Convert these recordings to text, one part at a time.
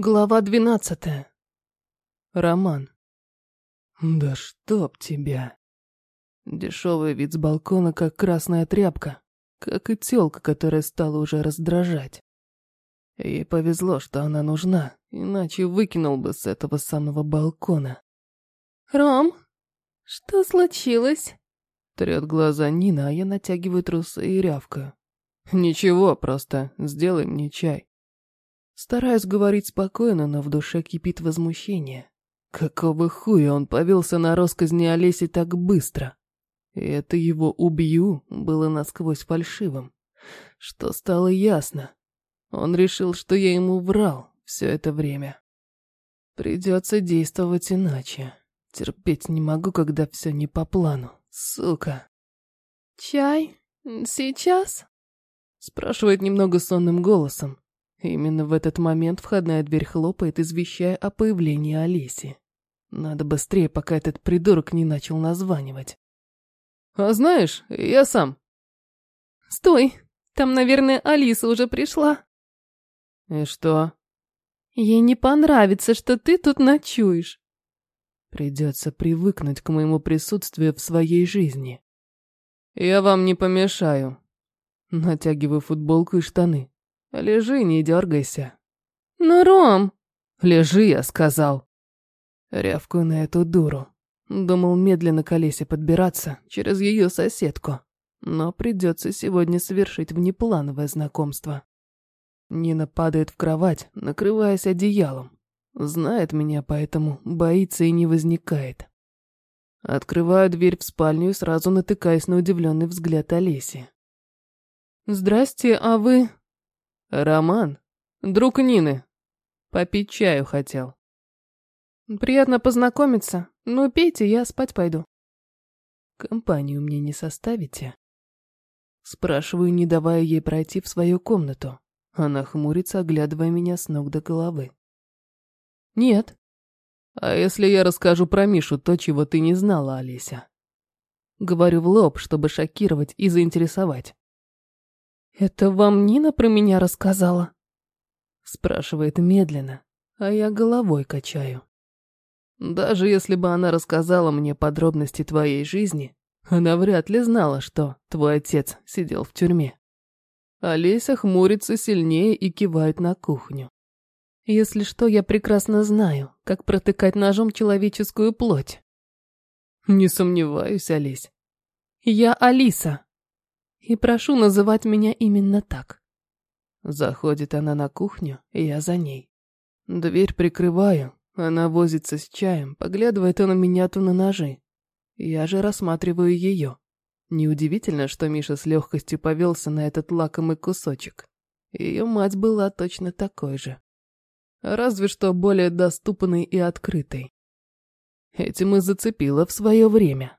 Глава двенадцатая. Роман. Да чтоб тебя. Дешевый вид с балкона, как красная тряпка, как и тёлка, которая стала уже раздражать. Ей повезло, что она нужна, иначе выкинул бы с этого самого балкона. «Ром, что случилось?» Трет глаза Нина, а я натягиваю трусы и рявкаю. «Ничего, просто сделай мне чай». Стараюсь говорить спокойно, но в душе кипит возмущение. Какого хуя он повелся на росказни Олеси так быстро? И это его «убью» было насквозь фальшивым. Что стало ясно. Он решил, что я ему врал все это время. Придется действовать иначе. Терпеть не могу, когда все не по плану. Сука. «Чай? Сейчас?» Спрашивает немного сонным голосом. Именно в этот момент входная дверь хлопает, извещая о появлении Олеси. Надо быстрее, пока этот придурок не начал названивать. «А знаешь, я сам». «Стой! Там, наверное, Алиса уже пришла». «И что?» «Ей не понравится, что ты тут ночуешь». Придется привыкнуть к моему присутствию в своей жизни. «Я вам не помешаю». Натягиваю футболку и штаны. Лежи, не дергайся. Ну, Ром... Лежи, я сказал. Рявкую на эту дуру. Думал медленно к Олесе подбираться через ее соседку. Но придется сегодня совершить внеплановое знакомство. Нина падает в кровать, накрываясь одеялом. Знает меня, поэтому боится и не возникает. Открываю дверь в спальню и сразу натыкаюсь на удивленный взгляд Олеси. «Здрасте, а вы...» Роман, друг Нины. Попить чаю хотел. Приятно познакомиться. Ну, пейте, я спать пойду. Компанию мне не составите? Спрашиваю, не давая ей пройти в свою комнату. Она хмурится, оглядывая меня с ног до головы. Нет. А если я расскажу про Мишу то, чего ты не знала, Олеся? Говорю в лоб, чтобы шокировать и заинтересовать. «Это вам Нина про меня рассказала?» Спрашивает медленно, а я головой качаю. Даже если бы она рассказала мне подробности твоей жизни, она вряд ли знала, что твой отец сидел в тюрьме. Олеся хмурится сильнее и кивает на кухню. Если что, я прекрасно знаю, как протыкать ножом человеческую плоть. Не сомневаюсь, Олесь. Я Алиса. И прошу называть меня именно так. Заходит она на кухню, и я за ней. Дверь прикрываю, она возится с чаем, поглядывает то на меня, то на ножи. Я же рассматриваю ее. Неудивительно, что Миша с легкостью повелся на этот лакомый кусочек. Ее мать была точно такой же. Разве что более доступной и открытой. Этим и зацепила в свое время.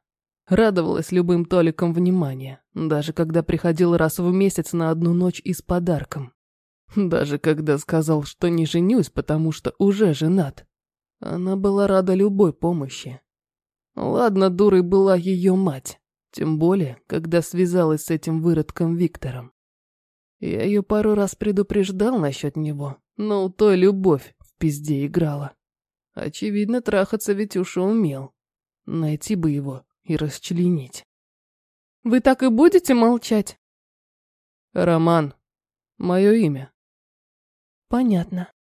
Радовалась любым толикам внимания, даже когда приходил раз в месяц на одну ночь и с подарком. Даже когда сказал, что не женюсь, потому что уже женат. Она была рада любой помощи. Ладно, дурой была ее мать, тем более, когда связалась с этим выродком Виктором. Я ее пару раз предупреждал насчет него, но у той любовь в пизде играла. Очевидно, трахаться Витюша умел. Найти бы его и расчленить. Вы так и будете молчать? Роман. Мое имя. Понятно.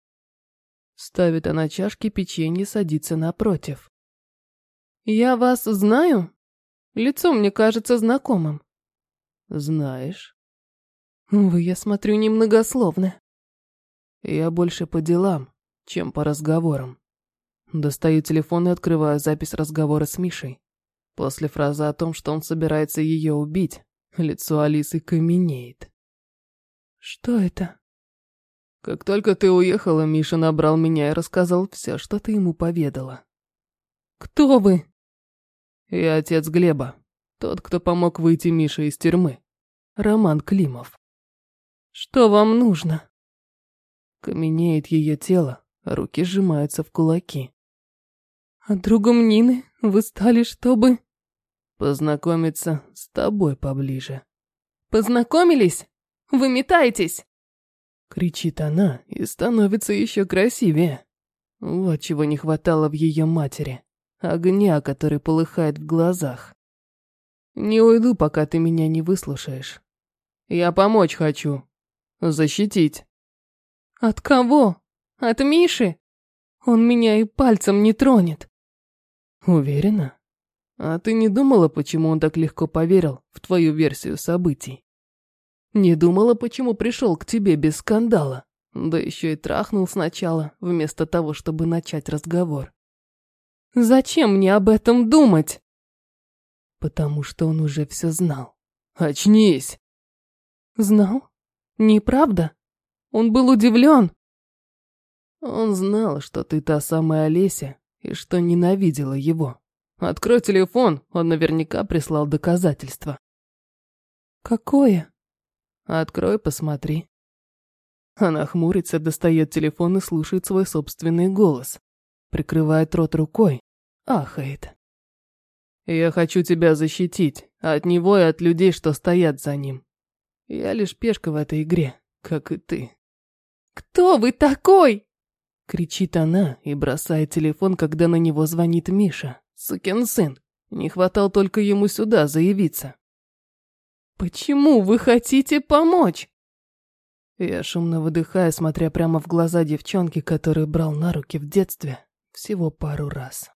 Ставит она чашки печенье, садится напротив. Я вас знаю? Лицо мне кажется знакомым. Знаешь. Вы, я смотрю, немногословны. Я больше по делам, чем по разговорам. Достаю телефон и открываю запись разговора с Мишей. После фразы о том, что он собирается ее убить, лицо Алисы каменеет. «Что это?» «Как только ты уехала, Миша набрал меня и рассказал все, что ты ему поведала». «Кто вы?» «Я отец Глеба, тот, кто помог выйти Мише из тюрьмы. Роман Климов». «Что вам нужно?» Каменеет ее тело, руки сжимаются в кулаки. «А другом Нины вы стали, чтобы...» Познакомиться с тобой поближе. Познакомились? Вы метаетесь? Кричит она и становится еще красивее. Вот чего не хватало в ее матери. Огня, который полыхает в глазах. Не уйду, пока ты меня не выслушаешь. Я помочь хочу. Защитить. От кого? От Миши? Он меня и пальцем не тронет. Уверена? А ты не думала, почему он так легко поверил в твою версию событий? Не думала, почему пришел к тебе без скандала? Да еще и трахнул сначала, вместо того, чтобы начать разговор. Зачем мне об этом думать? Потому что он уже все знал. Очнись! Знал? Неправда? Он был удивлен. Он знал, что ты та самая Олеся, и что ненавидела его. Открой телефон, он наверняка прислал доказательства. Какое? Открой, посмотри. Она хмурится, достает телефон и слушает свой собственный голос. Прикрывает рот рукой. Ахает. Я хочу тебя защитить. От него и от людей, что стоят за ним. Я лишь пешка в этой игре, как и ты. «Кто вы такой?» Кричит она и бросает телефон, когда на него звонит Миша. Сукин сын. Не хватало только ему сюда заявиться. «Почему вы хотите помочь?» Я шумно выдыхаю, смотря прямо в глаза девчонки, которую брал на руки в детстве всего пару раз.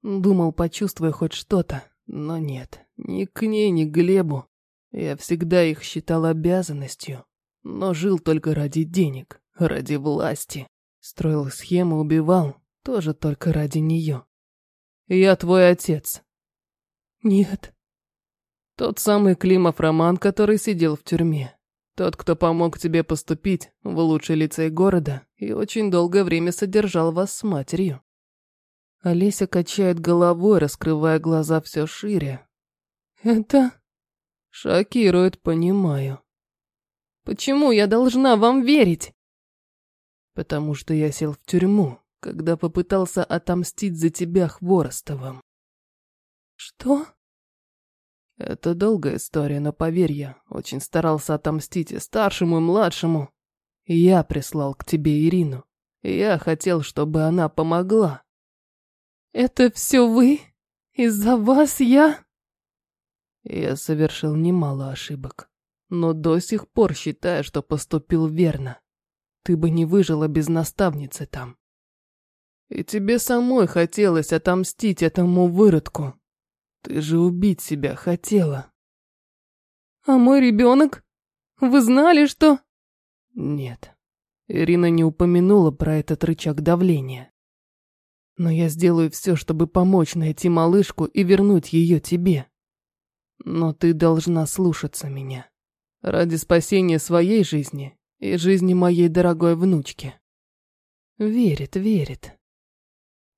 Думал, почувствую хоть что-то, но нет, ни к ней, ни к Глебу. Я всегда их считал обязанностью, но жил только ради денег, ради власти. Строил схемы, убивал, тоже только ради нее. Я твой отец. Нет. Тот самый Климов Роман, который сидел в тюрьме. Тот, кто помог тебе поступить в лучший лицей города и очень долгое время содержал вас с матерью. Олеся качает головой, раскрывая глаза все шире. Это... Шокирует, понимаю. Почему я должна вам верить? Потому что я сел в тюрьму, когда попытался отомстить за тебя Хворостовым. Что? Это долгая история, но поверь я, очень старался отомстить и старшему, и младшему. Я прислал к тебе Ирину. Я хотел, чтобы она помогла. Это все вы? Из-за вас я? Я совершил немало ошибок, но до сих пор считаю, что поступил верно. Ты бы не выжила без наставницы там. И тебе самой хотелось отомстить этому выродку. Ты же убить себя хотела. А мой ребенок? Вы знали, что... Нет. Ирина не упомянула про этот рычаг давления. Но я сделаю все, чтобы помочь найти малышку и вернуть ее тебе. Но ты должна слушаться меня. Ради спасения своей жизни и жизни моей дорогой внучки. Верит, верит.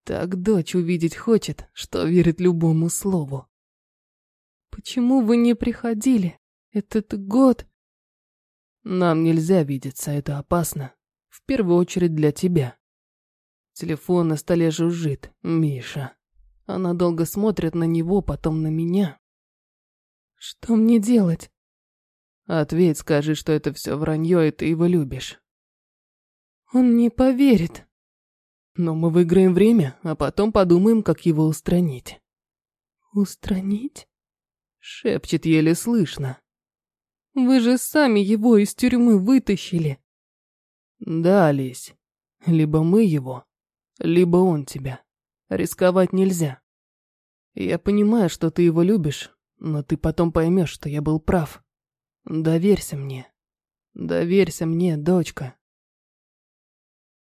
Так дочь увидеть хочет, что верит любому слову. Почему вы не приходили? Этот год... Нам нельзя видеться, это опасно. В первую очередь для тебя. Телефон на столе жужжит. Миша. Она долго смотрит на него, потом на меня. Что мне делать? Ответь, скажи, что это все вранье, и ты его любишь. Он не поверит. Но мы выиграем время, а потом подумаем, как его устранить. Устранить? Шепчет еле слышно. Вы же сами его из тюрьмы вытащили. Да, Олесь. Либо мы его, либо он тебя. Рисковать нельзя. Я понимаю, что ты его любишь, но ты потом поймешь, что я был прав. Доверься мне. Доверься мне, дочка.